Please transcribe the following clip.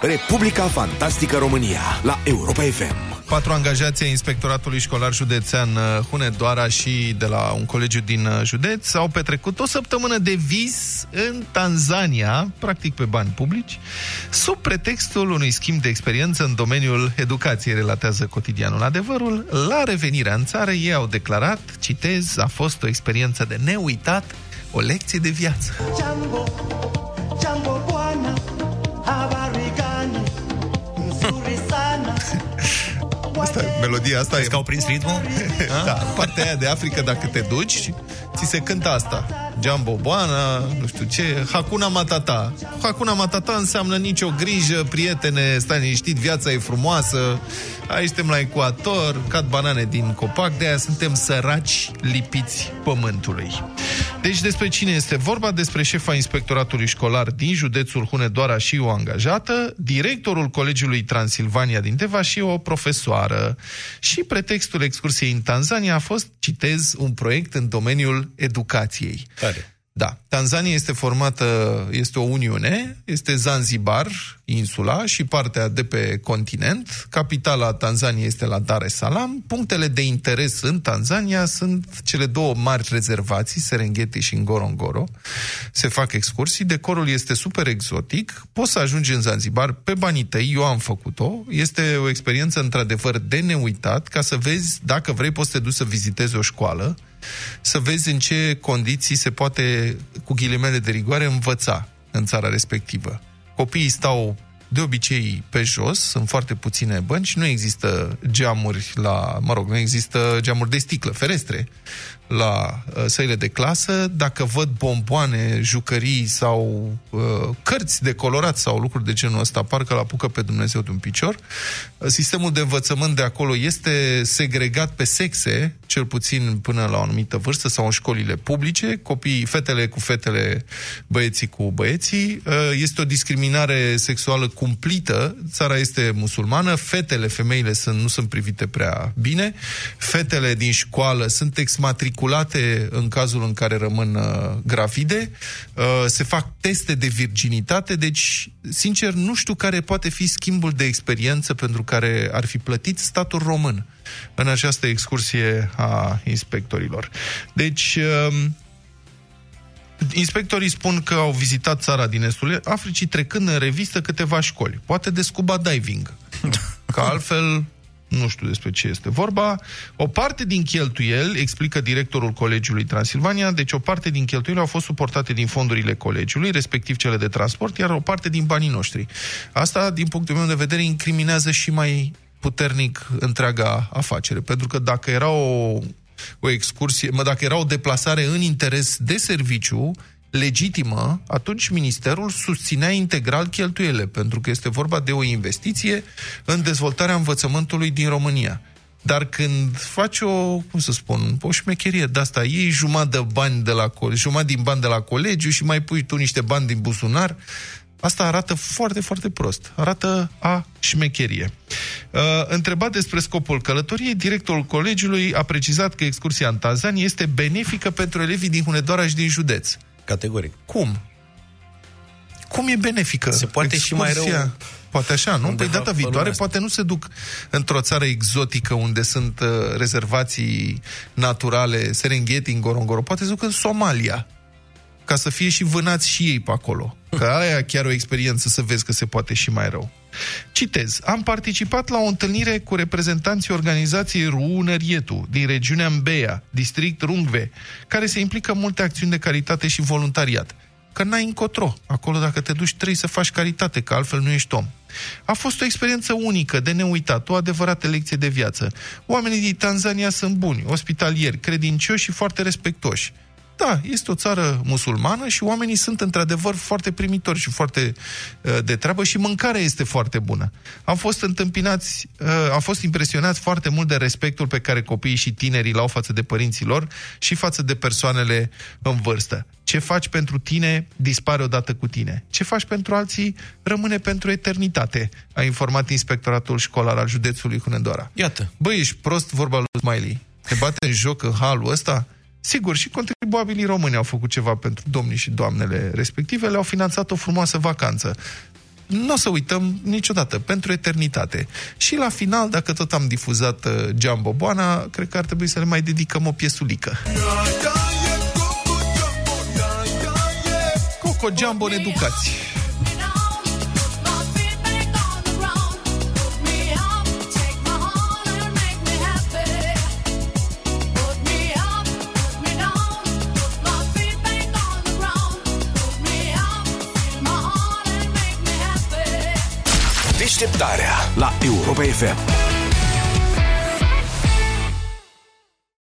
Republica Fantastică România la Europa FM. Patru angajați ai Inspectoratului Școlar Județean uh, Hunedoara și de la un colegiu din uh, județ au petrecut o săptămână de vis în Tanzania, practic pe bani publici, sub pretextul unui schimb de experiență în domeniul educației, relatează cotidianul adevărul. La revenirea în țară, ei au declarat, citez, a fost o experiență de neuitat, o lecție de viață. Jambo, Asta, melodia asta Crezi e... că au prins ritmul? da, partea aia de Africa, dacă te duci, ți se cântă asta. Jambo Boana, nu știu ce, Hakuna Matata. Hakuna Matata înseamnă nicio grijă, prietene, stai liniștit, viața e frumoasă, aici suntem la ecuator, cad banane din copac, de aia suntem săraci lipiți pământului. Deci despre cine este vorba? Despre șefa inspectoratului școlar din județul Hunedoara și o angajată, directorul Colegiului Transilvania din Teva și o profesoară. Și pretextul excursiei în Tanzania a fost, citez, un proiect în domeniul educației. Care? Da. Tanzania este formată, este o uniune, este Zanzibar, insula, și partea de pe continent. Capitala Tanzaniei este la Dar es Salaam. Punctele de interes în Tanzania sunt cele două mari rezervații, Serengeti și Ngorongoro. Se fac excursii, decorul este super exotic, poți să ajungi în Zanzibar pe banii tăi, eu am făcut-o. Este o experiență într-adevăr de neuitat, ca să vezi, dacă vrei, poți să te duci să vizitezi o școală, să vezi în ce condiții se poate, cu ghilimele de rigoare, învăța în țara respectivă. Copiii stau de obicei pe jos, sunt foarte puține bănci, nu există geamuri la, mă rog, nu există geamuri de sticlă, ferestre la uh, săile de clasă, dacă văd bomboane, jucării sau uh, cărți de colorat sau lucruri de genul ăsta, parcă la apucă pe Dumnezeu de un picior. Uh, sistemul de învățământ de acolo este segregat pe sexe, cel puțin până la o anumită vârstă sau în școlile publice, copiii, fetele cu fetele, băieții cu băieții. Uh, este o discriminare sexuală cumplită, țara este musulmană, fetele, femeile sunt, nu sunt privite prea bine, fetele din școală sunt exmatriculate matriculate în cazul în care rămân uh, gravide, uh, se fac teste de virginitate, deci, sincer, nu știu care poate fi schimbul de experiență pentru care ar fi plătit statul român în această excursie a inspectorilor. Deci, uh, Inspectorii spun că au vizitat țara din estul Africii trecând în revistă câteva școli, poate de scuba diving. Că altfel nu știu despre ce este vorba. O parte din cheltuieli, explică directorul Colegiului Transilvania, deci o parte din cheltuieli au fost suportate din fondurile colegiului, respectiv cele de transport, iar o parte din banii noștri. Asta, din punctul meu de vedere, incriminează și mai puternic întreaga afacere, pentru că dacă era o, o excursie, mă, dacă era o deplasare în interes de serviciu, legitimă, atunci ministerul susținea integral cheltuielile, pentru că este vorba de o investiție în dezvoltarea învățământului din România. Dar când faci o, cum să spun, o șmecherie de asta, iei jumătate de bani de la jumătate din bani de la colegiu și mai pui tu niște bani din buzunar, Asta arată foarte, foarte prost. Arată a șmecherie. Uh, întrebat despre scopul călătoriei, directorul colegiului a precizat că excursia în Tanzania este benefică pentru elevii din Hunedoara și din județ. Categoric. Cum? Cum e benefică? Se poate Excursia? și mai rău. Poate așa, nu? Păi data viitoare poate nu se duc într-o țară exotică unde sunt uh, rezervații naturale, Serengeti, Ngorongoro, poate se duc în Somalia ca să fie și vânați și ei pe acolo. Că aia chiar o experiență să vezi că se poate și mai rău. Citez. Am participat la o întâlnire cu reprezentanții organizației Ruunărietu din regiunea Mbeia, district Rungve, care se implică în multe acțiuni de caritate și voluntariat. Că n-ai încotro. Acolo dacă te duci trebuie să faci caritate, că altfel nu ești om. A fost o experiență unică, de neuitat, o adevărată lecție de viață. Oamenii din Tanzania sunt buni, ospitalieri, credincioși și foarte respectoși. Da, este o țară musulmană și oamenii sunt într-adevăr foarte primitori și foarte uh, de treabă și mâncarea este foarte bună. Am fost întâmpinați, uh, am fost impresionați foarte mult de respectul pe care copiii și tinerii l-au față de părinții lor și față de persoanele în vârstă. Ce faci pentru tine dispare odată cu tine. Ce faci pentru alții rămâne pentru eternitate, a informat inspectoratul școlar al județului Hunedoara. Iată. Băi, ești prost vorba lui Smiley. Te bate în joc în halul ăsta? Sigur, și contribuabilii români au făcut ceva pentru domnii și doamnele respective, le-au finanțat o frumoasă vacanță. nu o să uităm niciodată, pentru eternitate. Și la final, dacă tot am difuzat uh, Jumbo Boana, cred că ar trebui să le mai dedicăm o piesulică. Coco Jumbo în Deșteptarea la Europa FM.